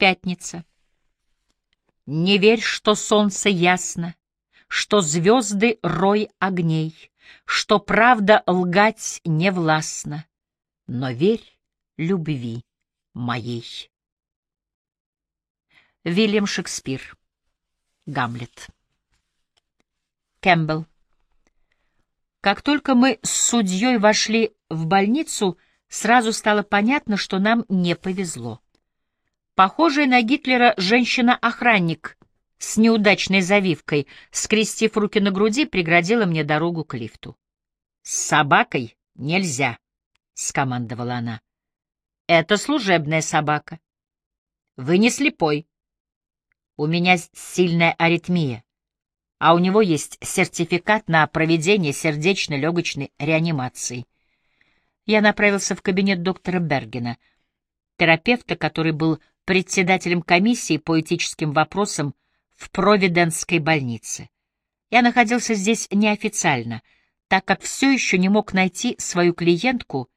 Пятница. Не верь, что солнце ясно, что звезды — рой огней, что правда лгать не властна, но верь любви моей. Вильям Шекспир. Гамлет. Кэмпбелл. Как только мы с судьей вошли в больницу, сразу стало понятно, что нам не повезло. Похожая на Гитлера женщина-охранник с неудачной завивкой, скрестив руки на груди, преградила мне дорогу к лифту. «С собакой нельзя», — скомандовала она. «Это служебная собака. Вы не слепой. У меня сильная аритмия а у него есть сертификат на проведение сердечно-легочной реанимации. Я направился в кабинет доктора Бергена, терапевта, который был председателем комиссии по этическим вопросам в Провиденской больнице. Я находился здесь неофициально, так как все еще не мог найти свою клиентку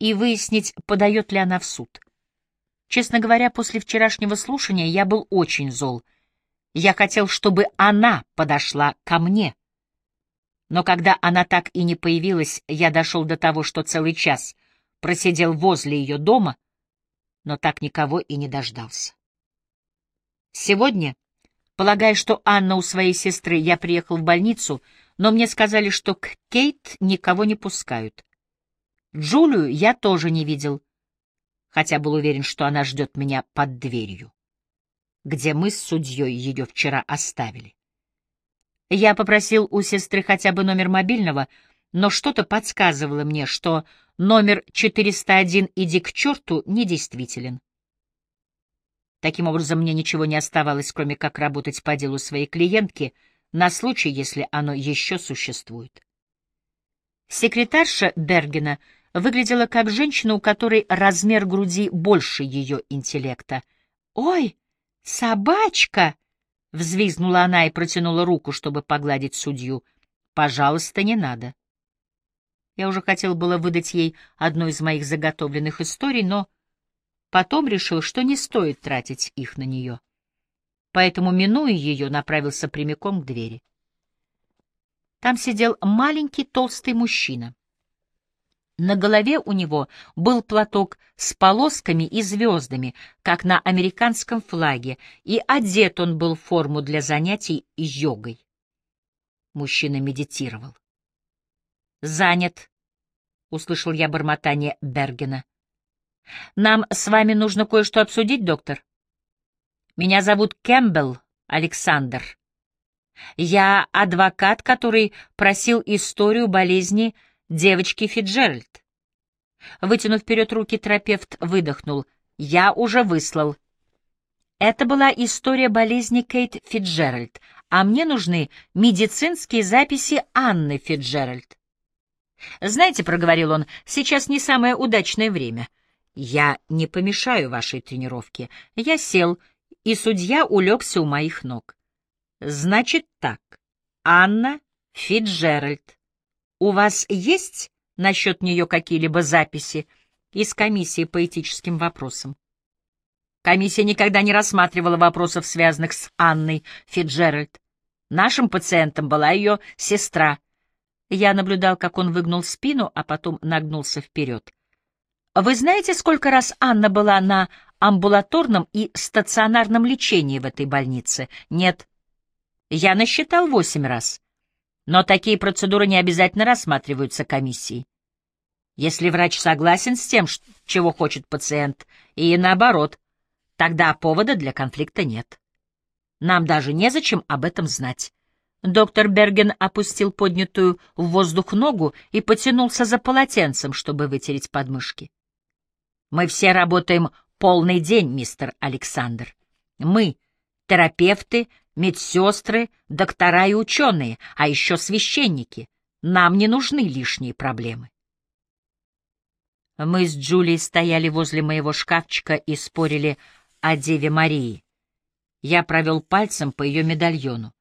и выяснить, подает ли она в суд. Честно говоря, после вчерашнего слушания я был очень зол — я хотел, чтобы она подошла ко мне. Но когда она так и не появилась, я дошел до того, что целый час просидел возле ее дома, но так никого и не дождался. Сегодня, полагая, что Анна у своей сестры, я приехал в больницу, но мне сказали, что к Кейт никого не пускают. Джулию я тоже не видел, хотя был уверен, что она ждет меня под дверью где мы с судьей ее вчера оставили. Я попросил у сестры хотя бы номер мобильного, но что-то подсказывало мне, что номер 401 «Иди к черту» недействителен. Таким образом, мне ничего не оставалось, кроме как работать по делу своей клиентки на случай, если оно еще существует. Секретарша Бергена выглядела как женщина, у которой размер груди больше ее интеллекта. «Ой!» «Собачка!» — взвизгнула она и протянула руку, чтобы погладить судью. «Пожалуйста, не надо». Я уже хотел было выдать ей одну из моих заготовленных историй, но потом решил, что не стоит тратить их на нее. Поэтому, минуя ее, направился прямиком к двери. Там сидел маленький толстый мужчина. На голове у него был платок с полосками и звездами, как на американском флаге, и одет он был в форму для занятий йогой. Мужчина медитировал. «Занят», — услышал я бормотание Бергена. «Нам с вами нужно кое-что обсудить, доктор. Меня зовут Кэмпбелл Александр. Я адвокат, который просил историю болезни девочки Фиджеральд. Вытянув вперед руки, терапевт выдохнул. «Я уже выслал». Это была история болезни Кейт Фиджеральд, а мне нужны медицинские записи Анны Фиджеральд. «Знаете, — проговорил он, — сейчас не самое удачное время. Я не помешаю вашей тренировке. Я сел, и судья улегся у моих ног. Значит так, Анна Фиджеральд. У вас есть насчет нее какие-либо записи из комиссии по этическим вопросам? Комиссия никогда не рассматривала вопросов, связанных с Анной Фиджеральд. Нашим пациентом была ее сестра. Я наблюдал, как он выгнул спину, а потом нагнулся вперед. Вы знаете, сколько раз Анна была на амбулаторном и стационарном лечении в этой больнице? Нет. Я насчитал восемь раз. Но такие процедуры не обязательно рассматриваются комиссией. Если врач согласен с тем, чего хочет пациент, и наоборот, тогда повода для конфликта нет. Нам даже незачем об этом знать. Доктор Берген опустил поднятую в воздух ногу и потянулся за полотенцем, чтобы вытереть подмышки. Мы все работаем полный день, мистер Александр. Мы, терапевты, медсестры, доктора и ученые, а еще священники. Нам не нужны лишние проблемы. Мы с Джулией стояли возле моего шкафчика и спорили о Деве Марии. Я провел пальцем по ее медальону.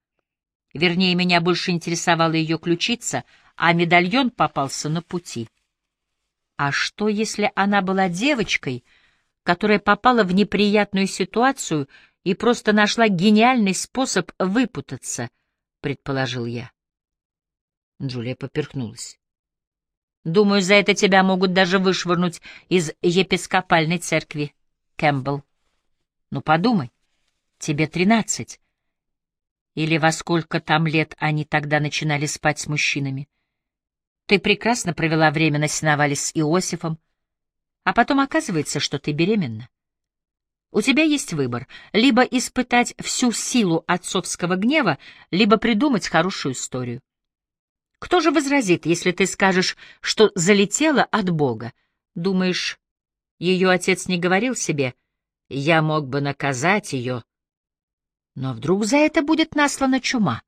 Вернее, меня больше интересовала ее ключица, а медальон попался на пути. А что, если она была девочкой, которая попала в неприятную ситуацию и просто нашла гениальный способ выпутаться, предположил я. Джулия поперхнулась. Думаю, за это тебя могут даже вышвырнуть из епископальной церкви, Кэмпбелл. Ну, подумай, тебе тринадцать. Или во сколько там лет они тогда начинали спать с мужчинами? Ты прекрасно провела время на сеновале с Иосифом, а потом оказывается, что ты беременна. У тебя есть выбор — либо испытать всю силу отцовского гнева, либо придумать хорошую историю. Кто же возразит, если ты скажешь, что залетела от Бога? Думаешь, ее отец не говорил себе, я мог бы наказать ее, но вдруг за это будет наслана чума?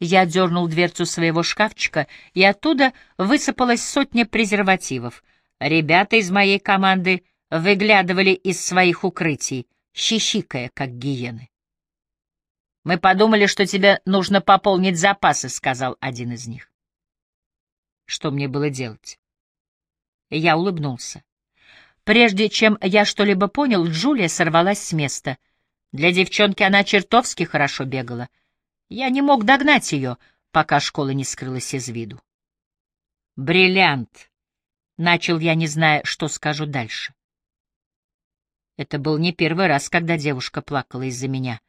Я дернул дверцу своего шкафчика, и оттуда высыпалась сотня презервативов. Ребята из моей команды выглядывали из своих укрытий, щищикая, как гиены. «Мы подумали, что тебе нужно пополнить запасы», — сказал один из них. Что мне было делать? Я улыбнулся. Прежде чем я что-либо понял, Джулия сорвалась с места. Для девчонки она чертовски хорошо бегала — я не мог догнать ее, пока школа не скрылась из виду. «Бриллиант!» — начал я, не зная, что скажу дальше. Это был не первый раз, когда девушка плакала из-за меня.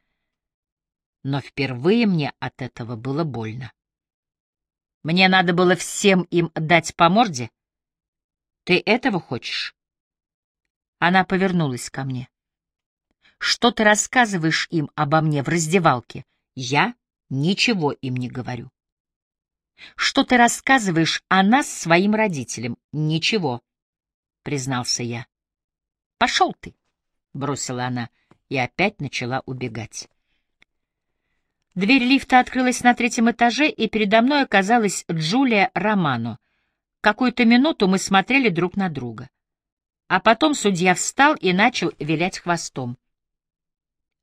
Но впервые мне от этого было больно. Мне надо было всем им дать по морде. Ты этого хочешь? Она повернулась ко мне. Что ты рассказываешь им обо мне в раздевалке? Я Ничего им не говорю. Что ты рассказываешь о нас своим родителям? Ничего, признался я. Пошел ты, бросила она и опять начала убегать. Дверь лифта открылась на третьем этаже, и передо мной оказалась Джулия Романо. Какую-то минуту мы смотрели друг на друга. А потом судья встал и начал вилять хвостом.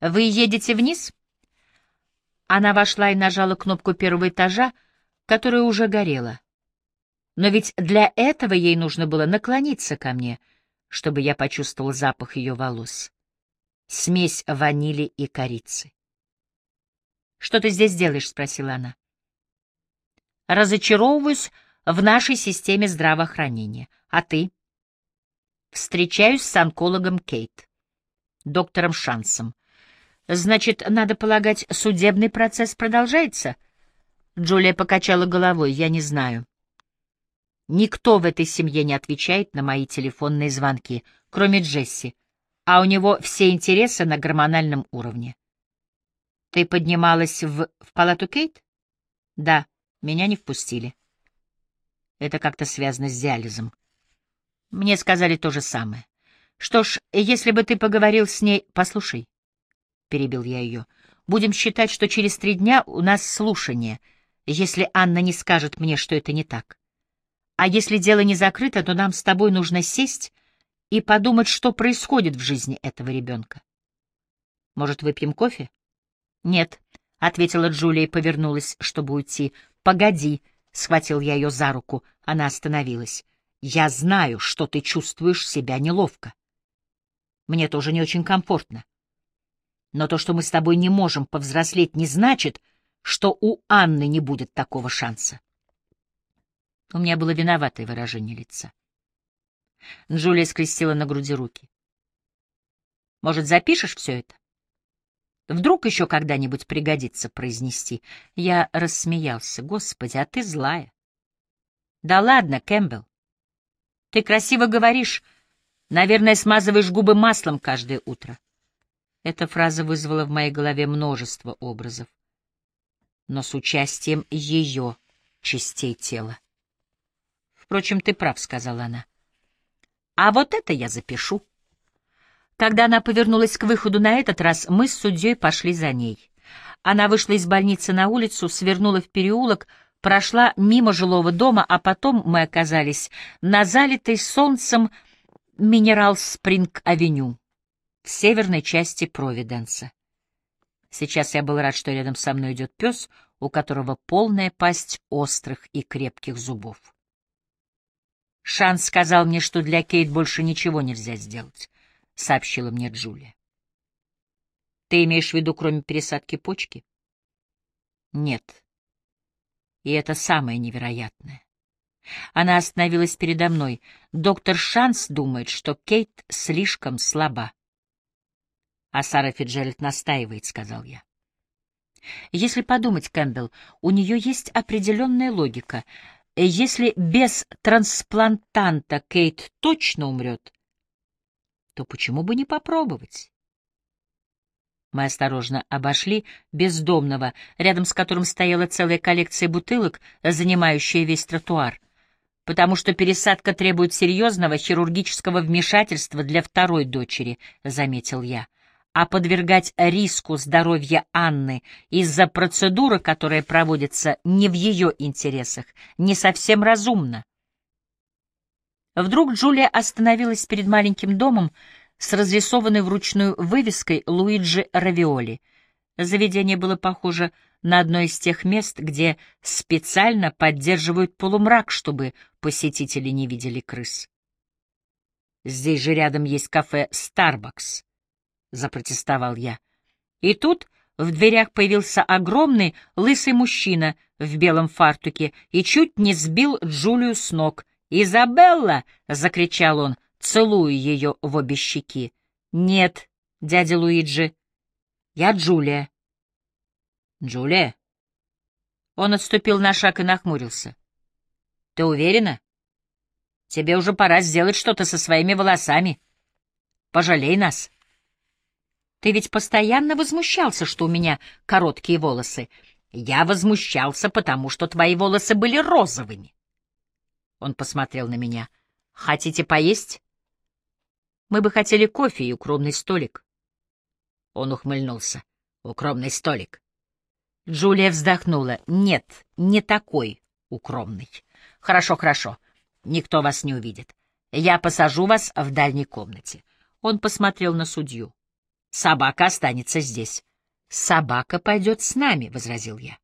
«Вы едете вниз?» Она вошла и нажала кнопку первого этажа, которая уже горела. Но ведь для этого ей нужно было наклониться ко мне, чтобы я почувствовал запах ее волос. Смесь ванили и корицы. «Что ты здесь делаешь?» — спросила она. «Разочаровываюсь в нашей системе здравоохранения. А ты?» «Встречаюсь с онкологом Кейт, доктором Шансом. Значит, надо полагать, судебный процесс продолжается? Джулия покачала головой. Я не знаю. Никто в этой семье не отвечает на мои телефонные звонки, кроме Джесси, а у него все интересы на гормональном уровне. Ты поднималась в, в палату Кейт? Да, меня не впустили. Это как-то связано с диализом. Мне сказали то же самое. Что ж, если бы ты поговорил с ней... Послушай, перебил я ее. Будем считать, что через три дня у нас слушание, если Анна не скажет мне, что это не так. А если дело не закрыто, то нам с тобой нужно сесть и подумать, что происходит в жизни этого ребенка. Может, выпьем кофе? Нет, — ответила Джулия и повернулась, чтобы уйти. Погоди, — схватил я ее за руку. Она остановилась. Я знаю, что ты чувствуешь себя неловко. Мне тоже не очень комфортно. Но то, что мы с тобой не можем повзрослеть, не значит, что у Анны не будет такого шанса. У меня было виноватое выражение лица. Джулия скрестила на груди руки. «Может, запишешь все это? Вдруг еще когда-нибудь пригодится произнести?» Я рассмеялся. «Господи, а ты злая!» «Да ладно, Кэмпбелл. Ты красиво говоришь. Наверное, смазываешь губы маслом каждое утро. Эта фраза вызвала в моей голове множество образов, но с участием ее частей тела. «Впрочем, ты прав», — сказала она. «А вот это я запишу». Когда она повернулась к выходу на этот раз, мы с судьей пошли за ней. Она вышла из больницы на улицу, свернула в переулок, прошла мимо жилого дома, а потом мы оказались на залитой солнцем Минерал-Спринг-авеню в северной части Провиденса. Сейчас я был рад, что рядом со мной идет пес, у которого полная пасть острых и крепких зубов. Шанс сказал мне, что для Кейт больше ничего нельзя сделать. — сообщила мне Джулия. «Ты имеешь в виду, кроме пересадки почки?» «Нет. И это самое невероятное. Она остановилась передо мной. Доктор Шанс думает, что Кейт слишком слаба. А Сара Фиджеральд настаивает, — сказал я. Если подумать, Кэмпбелл, у нее есть определенная логика. Если без трансплантанта Кейт точно умрет, то почему бы не попробовать? Мы осторожно обошли бездомного, рядом с которым стояла целая коллекция бутылок, занимающая весь тротуар потому что пересадка требует серьезного хирургического вмешательства для второй дочери, — заметил я. А подвергать риску здоровья Анны из-за процедуры, которая проводится не в ее интересах, не совсем разумно. Вдруг Джулия остановилась перед маленьким домом с разрисованной вручную вывеской Луиджи Равиоли. Заведение было похоже на одно из тех мест, где специально поддерживают полумрак, чтобы посетители не видели крыс. «Здесь же рядом есть кафе «Старбакс», — запротестовал я. И тут в дверях появился огромный лысый мужчина в белом фартуке и чуть не сбил Джулию с ног. «Изабелла!» — закричал он, целуя ее в обе щеки. «Нет, дядя Луиджи, я Джулия. Джулия? Он отступил на шаг и нахмурился. Ты уверена? Тебе уже пора сделать что-то со своими волосами. Пожалей нас. Ты ведь постоянно возмущался, что у меня короткие волосы. Я возмущался, потому что твои волосы были розовыми. Он посмотрел на меня. Хотите поесть? Мы бы хотели кофе и укромный столик. Он ухмыльнулся. Укромный столик. Джулия вздохнула. «Нет, не такой укромный. Хорошо, хорошо. Никто вас не увидит. Я посажу вас в дальней комнате». Он посмотрел на судью. «Собака останется здесь». «Собака пойдет с нами», — возразил я.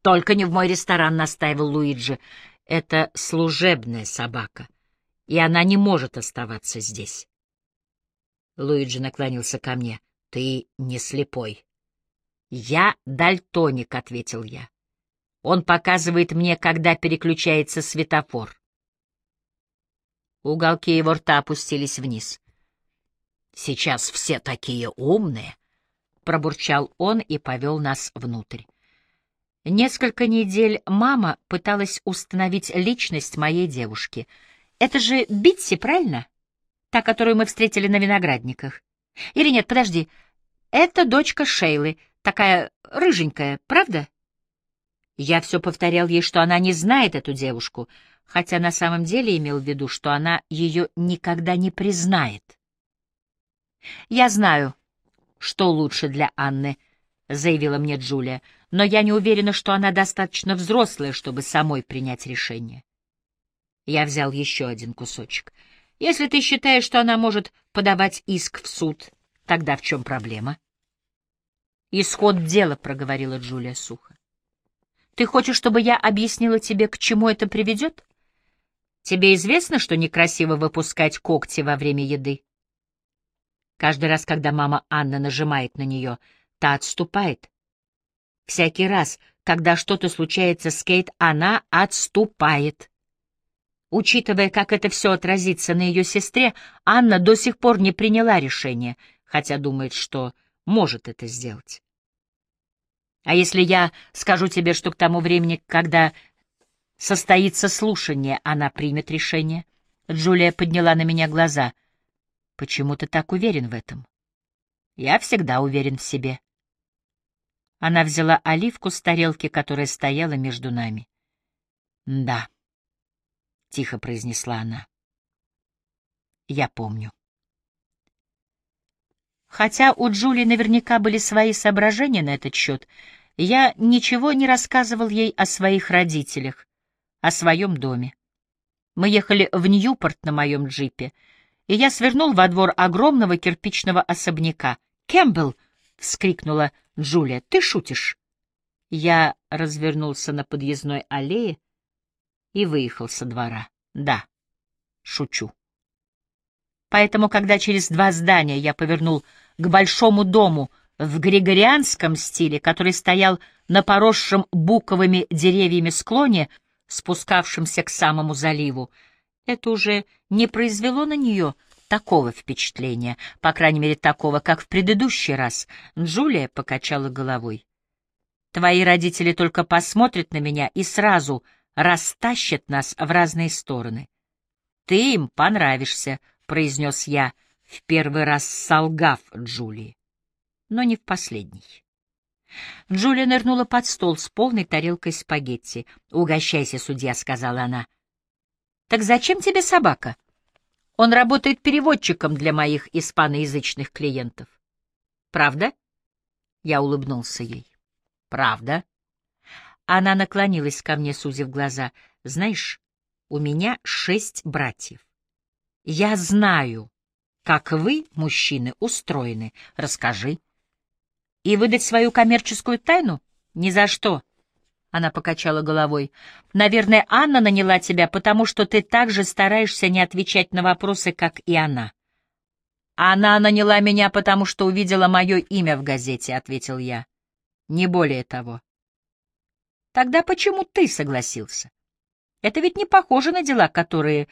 «Только не в мой ресторан», — настаивал Луиджи. «Это служебная собака, и она не может оставаться здесь». Луиджи наклонился ко мне. «Ты не слепой». «Я дальтоник», — ответил я. «Он показывает мне, когда переключается светофор». Уголки его рта опустились вниз. «Сейчас все такие умные», — пробурчал он и повел нас внутрь. Несколько недель мама пыталась установить личность моей девушки. Это же Битси, правильно? Та, которую мы встретили на виноградниках. Или нет, подожди. Это дочка Шейлы — Такая рыженькая, правда? Я все повторял ей, что она не знает эту девушку, хотя на самом деле имел в виду, что она ее никогда не признает. «Я знаю, что лучше для Анны», — заявила мне Джулия, «но я не уверена, что она достаточно взрослая, чтобы самой принять решение». Я взял еще один кусочек. «Если ты считаешь, что она может подавать иск в суд, тогда в чем проблема?» «Исход дела», — проговорила Джулия сухо. «Ты хочешь, чтобы я объяснила тебе, к чему это приведет? Тебе известно, что некрасиво выпускать когти во время еды?» Каждый раз, когда мама Анна нажимает на нее, та отступает. Всякий раз, когда что-то случается с Кейт, она отступает. Учитывая, как это все отразится на ее сестре, Анна до сих пор не приняла решение, хотя думает, что может это сделать. А если я скажу тебе, что к тому времени, когда состоится слушание, она примет решение? Джулия подняла на меня глаза. Почему ты так уверен в этом? Я всегда уверен в себе. Она взяла оливку с тарелки, которая стояла между нами. Да, тихо произнесла она. Я помню. Хотя у Джулии наверняка были свои соображения на этот счет, я ничего не рассказывал ей о своих родителях, о своем доме. Мы ехали в Ньюпорт на моем джипе, и я свернул во двор огромного кирпичного особняка. «Кэмпбелл!» — вскрикнула Джулия. «Ты шутишь?» Я развернулся на подъездной аллее и выехал со двора. «Да, шучу». Поэтому, когда через два здания я повернул к большому дому в григорианском стиле, который стоял на поросшем буковыми деревьями склоне, спускавшемся к самому заливу, это уже не произвело на нее такого впечатления, по крайней мере, такого, как в предыдущий раз. Джулия покачала головой. Твои родители только посмотрят на меня и сразу растащат нас в разные стороны. Ты им понравишься, — произнес я, в первый раз солгав Джулии, но не в последний. Джулия нырнула под стол с полной тарелкой спагетти. «Угощайся, судья», — сказала она. «Так зачем тебе собака? Он работает переводчиком для моих испаноязычных клиентов». «Правда?» — я улыбнулся ей. «Правда?» Она наклонилась ко мне, сузив глаза. «Знаешь, у меня шесть братьев. Я знаю, как вы, мужчины, устроены. Расскажи. И выдать свою коммерческую тайну? Ни за что. Она покачала головой. Наверное, Анна наняла тебя, потому что ты также стараешься не отвечать на вопросы, как и она. Она наняла меня, потому что увидела мое имя в газете, ответил я. Не более того. Тогда почему ты согласился? Это ведь не похоже на дела, которые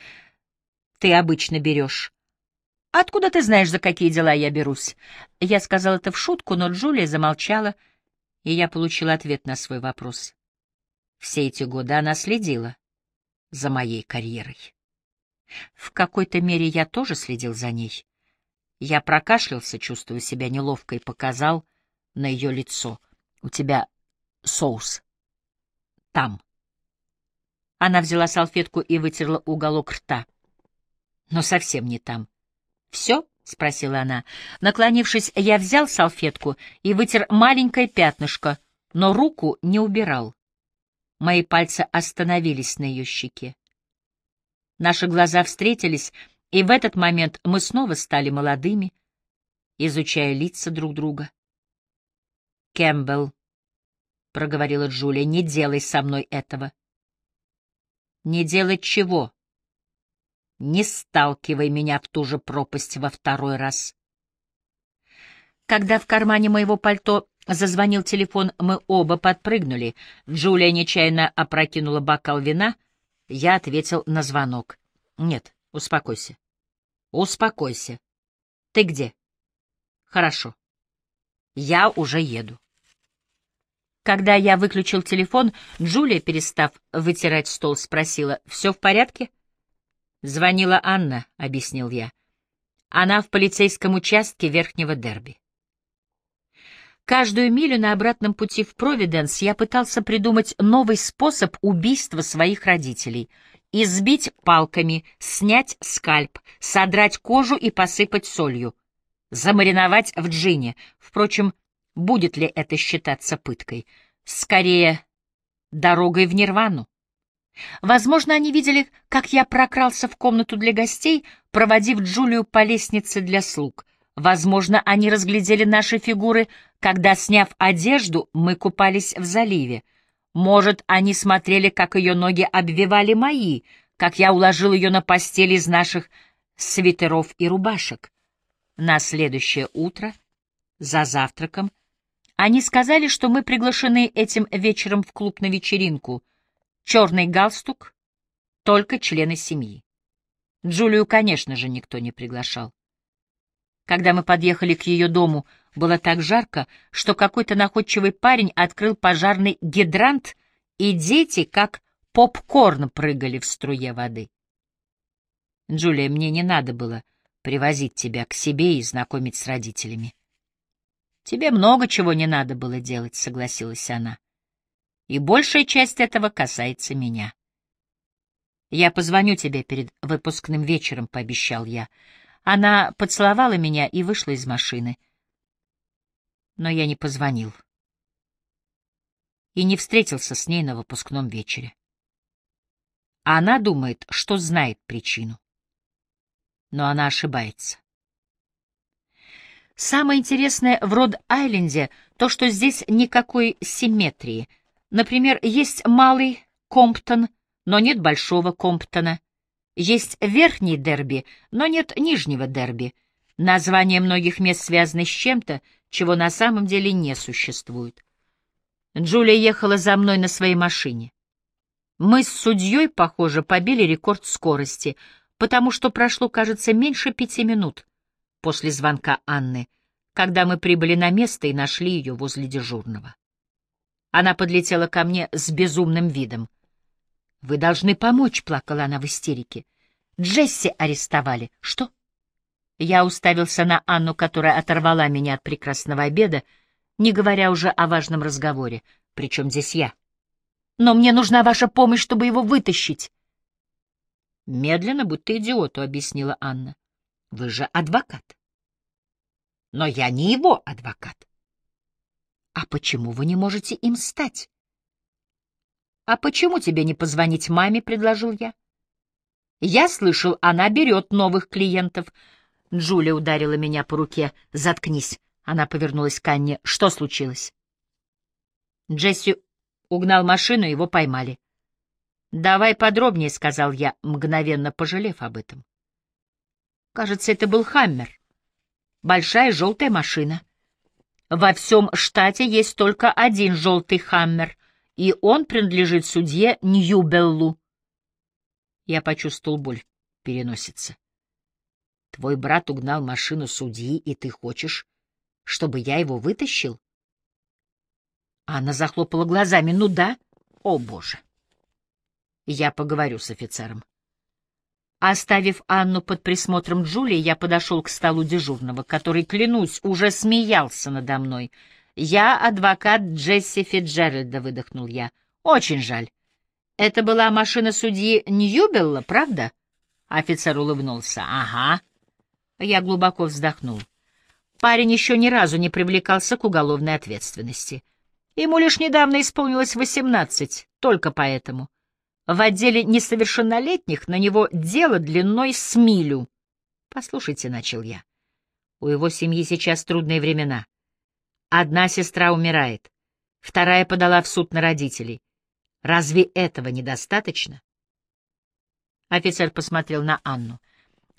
ты обычно берешь. Откуда ты знаешь, за какие дела я берусь? Я сказал это в шутку, но Джулия замолчала, и я получил ответ на свой вопрос. Все эти годы она следила за моей карьерой. В какой-то мере я тоже следил за ней. Я прокашлялся, чувствуя себя неловко, и показал на ее лицо. — У тебя соус. Там. Она взяла салфетку и вытерла уголок рта но совсем не там. «Все?» — спросила она. Наклонившись, я взял салфетку и вытер маленькое пятнышко, но руку не убирал. Мои пальцы остановились на ее щеке. Наши глаза встретились, и в этот момент мы снова стали молодыми, изучая лица друг друга. «Кэмпбелл», — проговорила Джулия, — «не делай со мной этого». «Не делать чего?» Не сталкивай меня в ту же пропасть во второй раз. Когда в кармане моего пальто зазвонил телефон, мы оба подпрыгнули. Джулия нечаянно опрокинула бокал вина. Я ответил на звонок. Нет, успокойся. Успокойся. Ты где? Хорошо. Я уже еду. Когда я выключил телефон, Джулия, перестав вытирать стол, спросила, «Все в порядке?» Звонила Анна, — объяснил я. Она в полицейском участке Верхнего Дерби. Каждую милю на обратном пути в Провиденс я пытался придумать новый способ убийства своих родителей. Избить палками, снять скальп, содрать кожу и посыпать солью. Замариновать в джине. Впрочем, будет ли это считаться пыткой? Скорее, дорогой в нирвану. Возможно, они видели, как я прокрался в комнату для гостей, проводив Джулию по лестнице для слуг. Возможно, они разглядели наши фигуры, когда, сняв одежду, мы купались в заливе. Может, они смотрели, как ее ноги обвивали мои, как я уложил ее на постель из наших свитеров и рубашек. На следующее утро, за завтраком, они сказали, что мы приглашены этим вечером в клуб на вечеринку — Черный галстук — только члены семьи. Джулию, конечно же, никто не приглашал. Когда мы подъехали к ее дому, было так жарко, что какой-то находчивый парень открыл пожарный гидрант, и дети, как попкорн, прыгали в струе воды. Джулия, мне не надо было привозить тебя к себе и знакомить с родителями. Тебе много чего не надо было делать, согласилась она и большая часть этого касается меня. «Я позвоню тебе перед выпускным вечером», — пообещал я. Она поцеловала меня и вышла из машины. Но я не позвонил. И не встретился с ней на выпускном вечере. Она думает, что знает причину. Но она ошибается. Самое интересное в Род-Айленде то, что здесь никакой симметрии — Например, есть малый Комптон, но нет большого Комптона. Есть верхний дерби, но нет нижнего дерби. Названия многих мест связаны с чем-то, чего на самом деле не существует. Джулия ехала за мной на своей машине. Мы с судьей, похоже, побили рекорд скорости, потому что прошло, кажется, меньше пяти минут после звонка Анны, когда мы прибыли на место и нашли ее возле дежурного. Она подлетела ко мне с безумным видом. «Вы должны помочь», — плакала она в истерике. «Джесси арестовали». «Что?» Я уставился на Анну, которая оторвала меня от прекрасного обеда, не говоря уже о важном разговоре. Причем здесь я? Но мне нужна ваша помощь, чтобы его вытащить. Медленно, будто идиоту, — объяснила Анна. Вы же адвокат. Но я не его адвокат. А почему вы не можете им стать? А почему тебе не позвонить маме, — предложил я. Я слышал, она берет новых клиентов — Джулия ударила меня по руке. «Заткнись!» Она повернулась к Анне. «Что случилось?» Джесси угнал машину, его поймали. «Давай подробнее», — сказал я, мгновенно пожалев об этом. Кажется, это был «Хаммер». Большая желтая машина. Во всем штате есть только один желтый «Хаммер», и он принадлежит судье Ньюбеллу. Я почувствовал боль переносится. Твой брат угнал машину судьи, и ты хочешь, чтобы я его вытащил? Анна захлопала глазами. Ну да. О, боже. Я поговорю с офицером. Оставив Анну под присмотром Джулии, я подошел к столу дежурного, который, клянусь, уже смеялся надо мной. «Я адвокат Джесси Фиджеральда», — выдохнул я. «Очень жаль. Это была машина судьи Ньюбелла, правда?» Офицер улыбнулся. «Ага. Я глубоко вздохнул. Парень еще ни разу не привлекался к уголовной ответственности. Ему лишь недавно исполнилось восемнадцать, только поэтому. В отделе несовершеннолетних на него дело длиной с милю. «Послушайте», — начал я, — «у его семьи сейчас трудные времена. Одна сестра умирает, вторая подала в суд на родителей. Разве этого недостаточно?» Офицер посмотрел на Анну.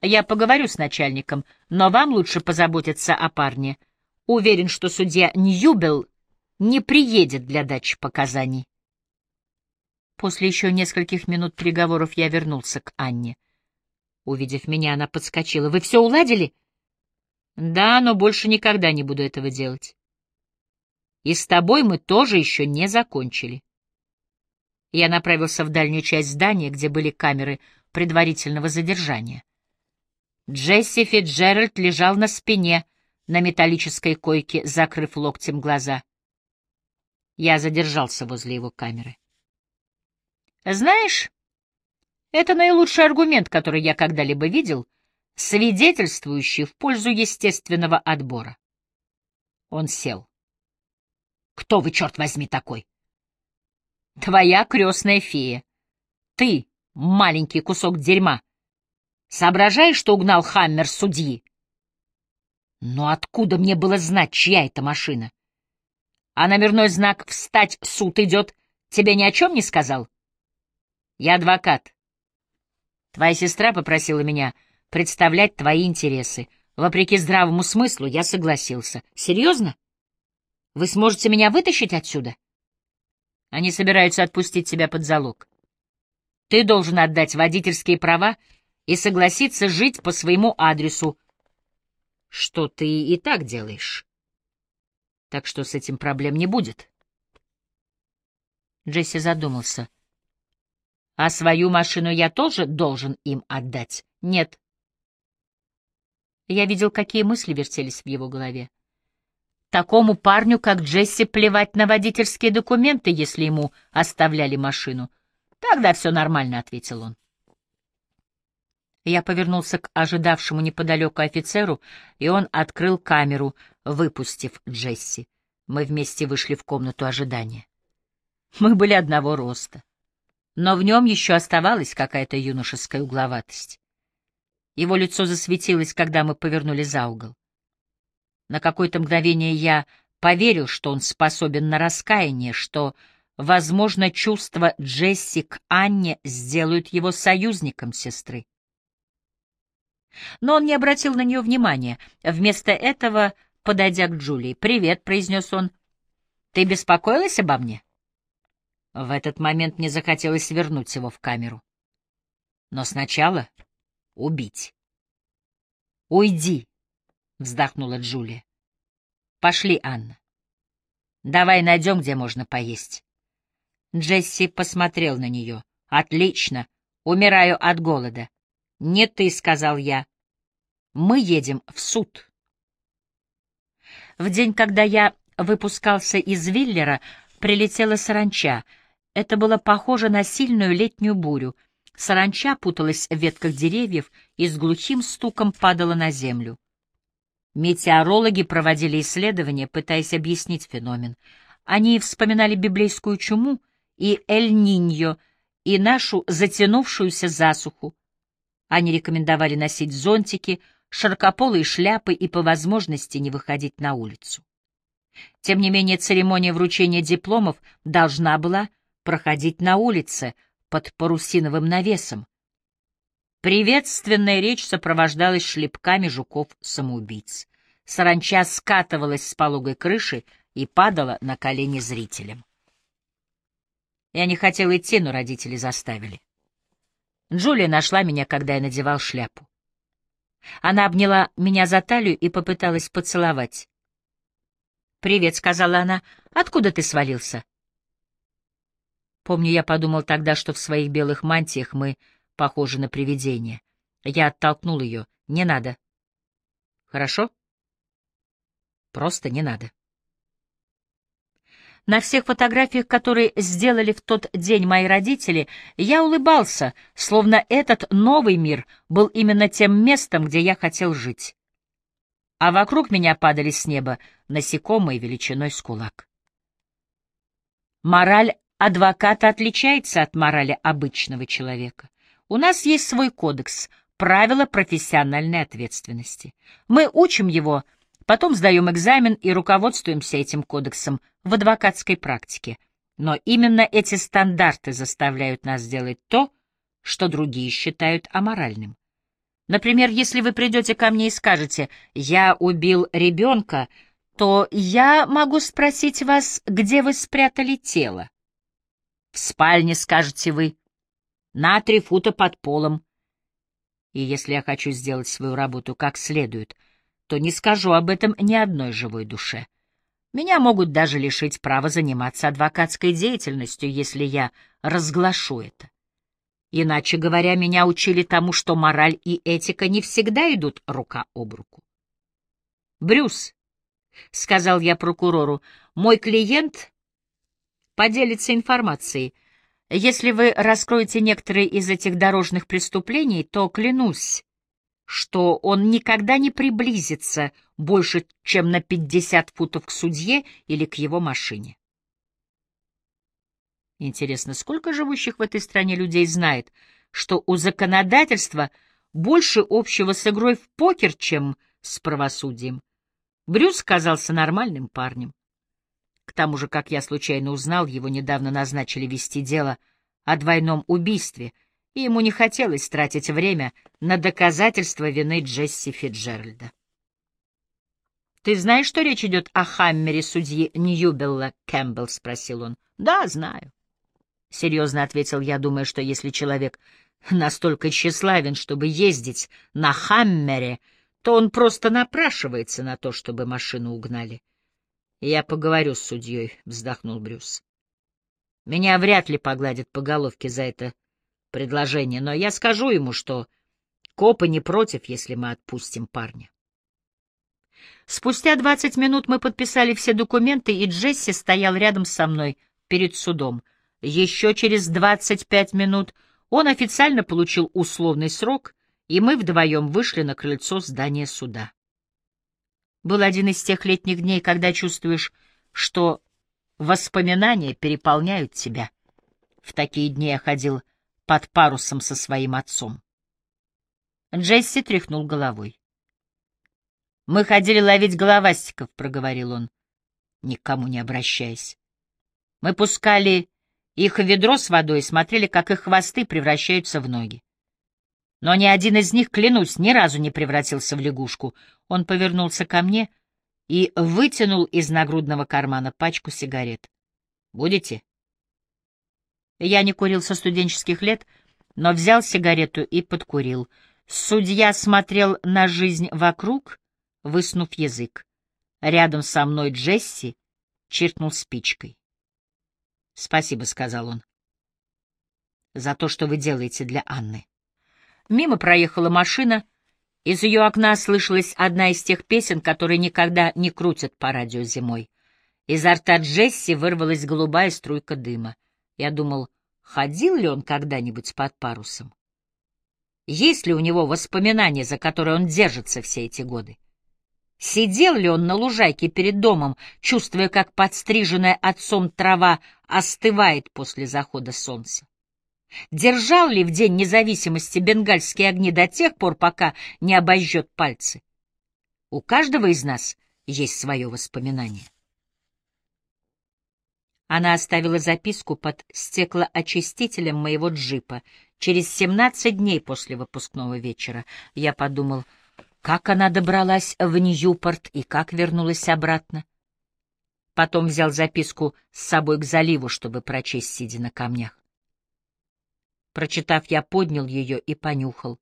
Я поговорю с начальником, но вам лучше позаботиться о парне. Уверен, что судья Ньюбел не приедет для дачи показаний. После еще нескольких минут переговоров я вернулся к Анне. Увидев меня, она подскочила. «Вы все уладили?» «Да, но больше никогда не буду этого делать. И с тобой мы тоже еще не закончили». Я направился в дальнюю часть здания, где были камеры предварительного задержания. Джесси Фитджеральд лежал на спине на металлической койке, закрыв локтем глаза. Я задержался возле его камеры. Знаешь, это наилучший аргумент, который я когда-либо видел, свидетельствующий в пользу естественного отбора. Он сел. Кто вы, черт возьми, такой? Твоя крестная фея. Ты, маленький кусок дерьма, Соображаешь, что угнал Хаммер судьи? Но откуда мне было знать, чья это машина? А номерной знак «Встать, суд идет» тебе ни о чем не сказал? Я адвокат. Твоя сестра попросила меня представлять твои интересы. Вопреки здравому смыслу я согласился. Серьезно? Вы сможете меня вытащить отсюда? Они собираются отпустить тебя под залог. Ты должен отдать водительские права и согласиться жить по своему адресу, что ты и так делаешь. Так что с этим проблем не будет. Джесси задумался. А свою машину я тоже должен им отдать? Нет. Я видел, какие мысли вертелись в его голове. Такому парню, как Джесси, плевать на водительские документы, если ему оставляли машину. Тогда все нормально, — ответил он. Я повернулся к ожидавшему неподалеку офицеру, и он открыл камеру, выпустив Джесси. Мы вместе вышли в комнату ожидания. Мы были одного роста, но в нем еще оставалась какая-то юношеская угловатость. Его лицо засветилось, когда мы повернули за угол. На какое-то мгновение я поверил, что он способен на раскаяние, что Возможно, чувства Джесси к Анне сделают его союзником сестры. Но он не обратил на нее внимания. Вместо этого, подойдя к Джулии, «Привет», — произнес он. «Ты беспокоилась обо мне?» В этот момент мне захотелось вернуть его в камеру. Но сначала убить. «Уйди», — вздохнула Джулия. «Пошли, Анна. Давай найдем, где можно поесть». Джесси посмотрел на нее. «Отлично. Умираю от голода». «Не ты», — сказал я. «Мы едем в суд». В день, когда я выпускался из Виллера, прилетела саранча. Это было похоже на сильную летнюю бурю. Саранча путалась в ветках деревьев и с глухим стуком падала на землю. Метеорологи проводили исследования, пытаясь объяснить феномен. Они вспоминали библейскую чуму, и Эль-Ниньо, и нашу затянувшуюся засуху. Они рекомендовали носить зонтики, широкополые шляпы и по возможности не выходить на улицу. Тем не менее, церемония вручения дипломов должна была проходить на улице под парусиновым навесом. Приветственная речь сопровождалась шлепками жуков-самоубийц. Саранча скатывалась с пологой крыши и падала на колени зрителям. Я не хотел идти, но родители заставили. Джулия нашла меня, когда я надевал шляпу. Она обняла меня за талию и попыталась поцеловать. «Привет», — сказала она. «Откуда ты свалился?» Помню, я подумал тогда, что в своих белых мантиях мы похожи на привидения. Я оттолкнул ее. «Не надо». «Хорошо?» «Просто не надо». На всех фотографиях, которые сделали в тот день мои родители, я улыбался, словно этот новый мир был именно тем местом, где я хотел жить. А вокруг меня падали с неба насекомые величиной с кулак. Мораль адвоката отличается от морали обычного человека. У нас есть свой кодекс, правила профессиональной ответственности. Мы учим его Потом сдаем экзамен и руководствуемся этим кодексом в адвокатской практике. Но именно эти стандарты заставляют нас делать то, что другие считают аморальным. Например, если вы придете ко мне и скажете «я убил ребенка», то я могу спросить вас, где вы спрятали тело. В спальне, скажете вы, на три фута под полом. И если я хочу сделать свою работу как следует — то не скажу об этом ни одной живой душе. Меня могут даже лишить права заниматься адвокатской деятельностью, если я разглашу это. Иначе говоря, меня учили тому, что мораль и этика не всегда идут рука об руку. «Брюс», — сказал я прокурору, — «мой клиент поделится информацией. Если вы раскроете некоторые из этих дорожных преступлений, то, клянусь, что он никогда не приблизится больше, чем на 50 футов к судье или к его машине. Интересно, сколько живущих в этой стране людей знает, что у законодательства больше общего с игрой в покер, чем с правосудием? Брюс казался нормальным парнем. К тому же, как я случайно узнал, его недавно назначили вести дело о двойном убийстве — и ему не хотелось тратить время на доказательство вины Джесси Фиджеральда. «Ты знаешь, что речь идет о Хаммере судьи Ньюбелла Кэмпбелл?» — спросил он. «Да, знаю». Серьезно ответил я, думая, что если человек настолько тщеславен, чтобы ездить на Хаммере, то он просто напрашивается на то, чтобы машину угнали. «Я поговорю с судьей», — вздохнул Брюс. «Меня вряд ли погладят по головке за это предложение, но я скажу ему, что копы не против, если мы отпустим парня. Спустя двадцать минут мы подписали все документы, и Джесси стоял рядом со мной перед судом. Еще через двадцать пять минут он официально получил условный срок, и мы вдвоем вышли на крыльцо здания суда. Был один из тех летних дней, когда чувствуешь, что воспоминания переполняют тебя. В такие дни я ходил под парусом со своим отцом. Джесси тряхнул головой. «Мы ходили ловить головастиков», — проговорил он, никому не обращаясь. Мы пускали их в ведро с водой и смотрели, как их хвосты превращаются в ноги. Но ни один из них, клянусь, ни разу не превратился в лягушку. Он повернулся ко мне и вытянул из нагрудного кармана пачку сигарет. «Будете?» Я не курил со студенческих лет, но взял сигарету и подкурил. Судья смотрел на жизнь вокруг, высунув язык. Рядом со мной Джесси чиркнул спичкой. «Спасибо», — сказал он, — «за то, что вы делаете для Анны». Мимо проехала машина. Из ее окна слышалась одна из тех песен, которые никогда не крутят по радио зимой. Изо рта Джесси вырвалась голубая струйка дыма. Я думал, ходил ли он когда-нибудь под парусом? Есть ли у него воспоминания, за которые он держится все эти годы? Сидел ли он на лужайке перед домом, чувствуя, как подстриженная отцом трава остывает после захода солнца? Держал ли в День независимости бенгальские огни до тех пор, пока не обожжет пальцы? У каждого из нас есть свое воспоминание. Она оставила записку под стеклоочистителем моего джипа через 17 дней после выпускного вечера. Я подумал, как она добралась в Ньюпорт и как вернулась обратно. Потом взял записку с собой к заливу, чтобы прочесть, сидя на камнях. Прочитав, я поднял ее и понюхал,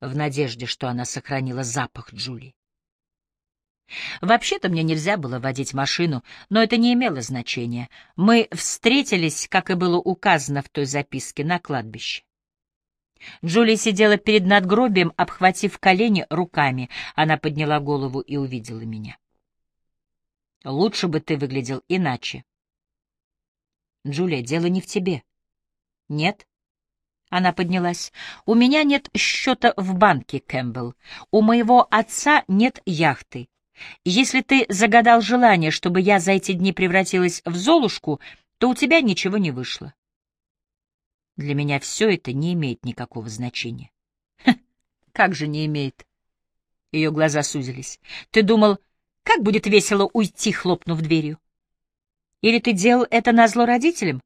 в надежде, что она сохранила запах Джули. Вообще-то мне нельзя было водить машину, но это не имело значения. Мы встретились, как и было указано в той записке, на кладбище. Джулия сидела перед надгробием, обхватив колени руками. Она подняла голову и увидела меня. «Лучше бы ты выглядел иначе». «Джулия, дело не в тебе». «Нет?» Она поднялась. «У меня нет счета в банке, Кэмпбелл. У моего отца нет яхты. Если ты загадал желание, чтобы я за эти дни превратилась в Золушку, то у тебя ничего не вышло. Для меня все это не имеет никакого значения». Ха, «Как же не имеет?» Ее глаза сузились. «Ты думал, как будет весело уйти, хлопнув дверью? Или ты делал это назло родителям?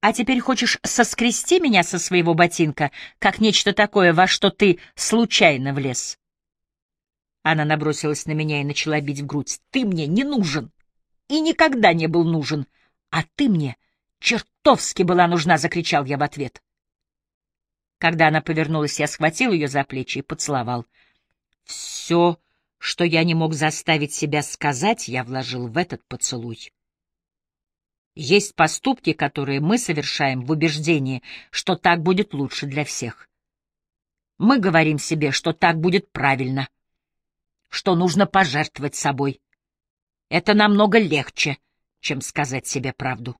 А теперь хочешь соскрести меня со своего ботинка, как нечто такое, во что ты случайно влез?» Она набросилась на меня и начала бить в грудь. «Ты мне не нужен! И никогда не был нужен! А ты мне чертовски была нужна!» — закричал я в ответ. Когда она повернулась, я схватил ее за плечи и поцеловал. Все, что я не мог заставить себя сказать, я вложил в этот поцелуй. Есть поступки, которые мы совершаем в убеждении, что так будет лучше для всех. Мы говорим себе, что так будет правильно, что нужно пожертвовать собой. Это намного легче, чем сказать себе правду.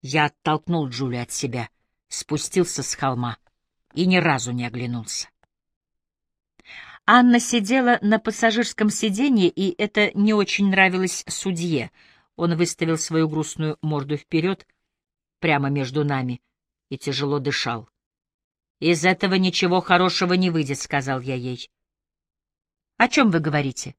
Я оттолкнул Джули от себя, спустился с холма и ни разу не оглянулся. Анна сидела на пассажирском сиденье, и это не очень нравилось судье — он выставил свою грустную морду вперед, прямо между нами, и тяжело дышал. «Из этого ничего хорошего не выйдет», — сказал я ей. «О чем вы говорите?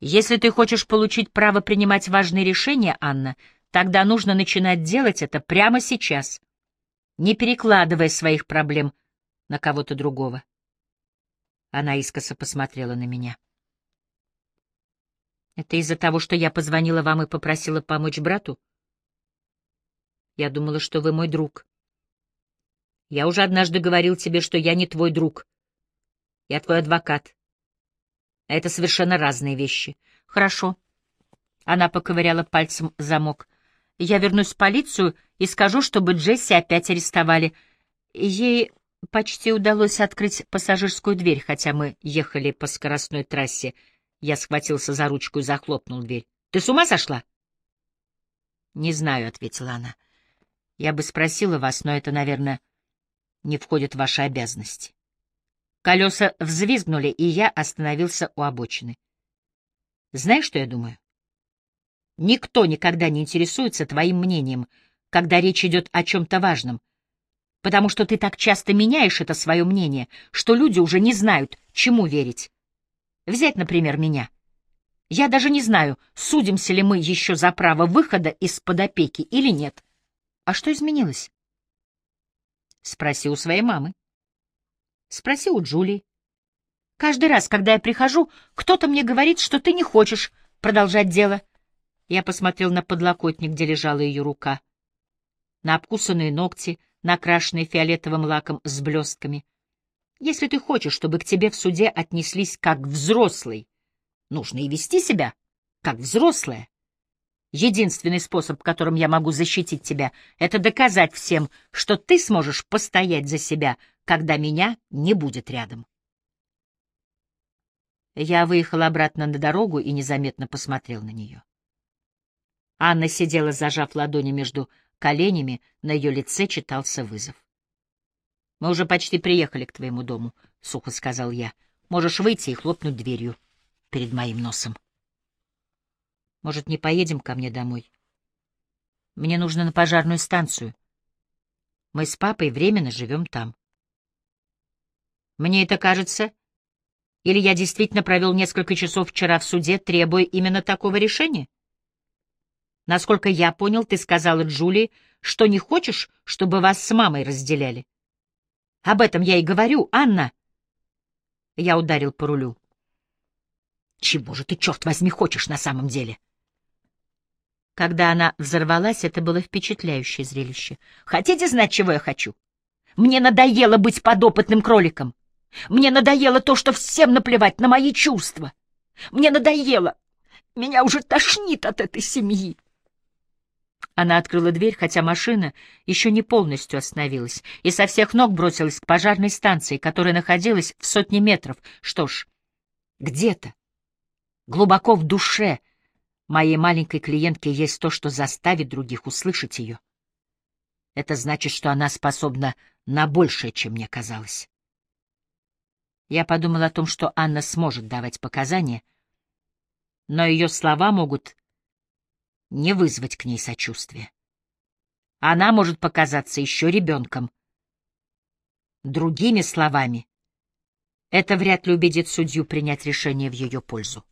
Если ты хочешь получить право принимать важные решения, Анна, тогда нужно начинать делать это прямо сейчас, не перекладывая своих проблем на кого-то другого». Она искоса посмотрела на меня. Это из-за того, что я позвонила вам и попросила помочь брату? Я думала, что вы мой друг. Я уже однажды говорил тебе, что я не твой друг. Я твой адвокат. А это совершенно разные вещи. Хорошо. Она поковыряла пальцем замок. Я вернусь в полицию и скажу, чтобы Джесси опять арестовали. Ей почти удалось открыть пассажирскую дверь, хотя мы ехали по скоростной трассе — я схватился за ручку и захлопнул дверь. «Ты с ума сошла?» «Не знаю», — ответила она. «Я бы спросила вас, но это, наверное, не входит в ваши обязанности». Колеса взвизгнули, и я остановился у обочины. «Знаешь, что я думаю? Никто никогда не интересуется твоим мнением, когда речь идет о чем-то важном, потому что ты так часто меняешь это свое мнение, что люди уже не знают, чему верить. Взять, например, меня. Я даже не знаю, судимся ли мы еще за право выхода из-под опеки или нет. А что изменилось? Спроси у своей мамы. Спроси у Джулии. Каждый раз, когда я прихожу, кто-то мне говорит, что ты не хочешь продолжать дело. Я посмотрел на подлокотник, где лежала ее рука. На обкусанные ногти, накрашенные фиолетовым лаком с блестками. Если ты хочешь, чтобы к тебе в суде отнеслись как взрослый, нужно и вести себя как взрослая. Единственный способ, которым я могу защитить тебя, это доказать всем, что ты сможешь постоять за себя, когда меня не будет рядом. Я выехал обратно на дорогу и незаметно посмотрел на нее. Анна сидела, зажав ладони между коленями, на ее лице читался вызов. «Мы уже почти приехали к твоему дому», — сухо сказал я. «Можешь выйти и хлопнуть дверью перед моим носом». «Может, не поедем ко мне домой? Мне нужно на пожарную станцию. Мы с папой временно живем там». «Мне это кажется...» Или я действительно провел несколько часов вчера в суде, требуя именно такого решения? Насколько я понял, ты сказала Джулии, что не хочешь, чтобы вас с мамой разделяли. Об этом я и говорю, Анна. Я ударил по рулю. Чего же ты, черт возьми, хочешь на самом деле? Когда она взорвалась, это было впечатляющее зрелище. Хотите знать, чего я хочу? Мне надоело быть подопытным кроликом. Мне надоело то, что всем наплевать на мои чувства. Мне надоело. Меня уже тошнит от этой семьи. Она открыла дверь, хотя машина еще не полностью остановилась, и со всех ног бросилась к пожарной станции, которая находилась в сотне метров. Что ж, где-то, глубоко в душе моей маленькой клиентки есть то, что заставит других услышать ее. Это значит, что она способна на большее, чем мне казалось. Я подумал о том, что Анна сможет давать показания, но ее слова могут не вызвать к ней сочувствия. Она может показаться еще ребенком. Другими словами, это вряд ли убедит судью принять решение в ее пользу.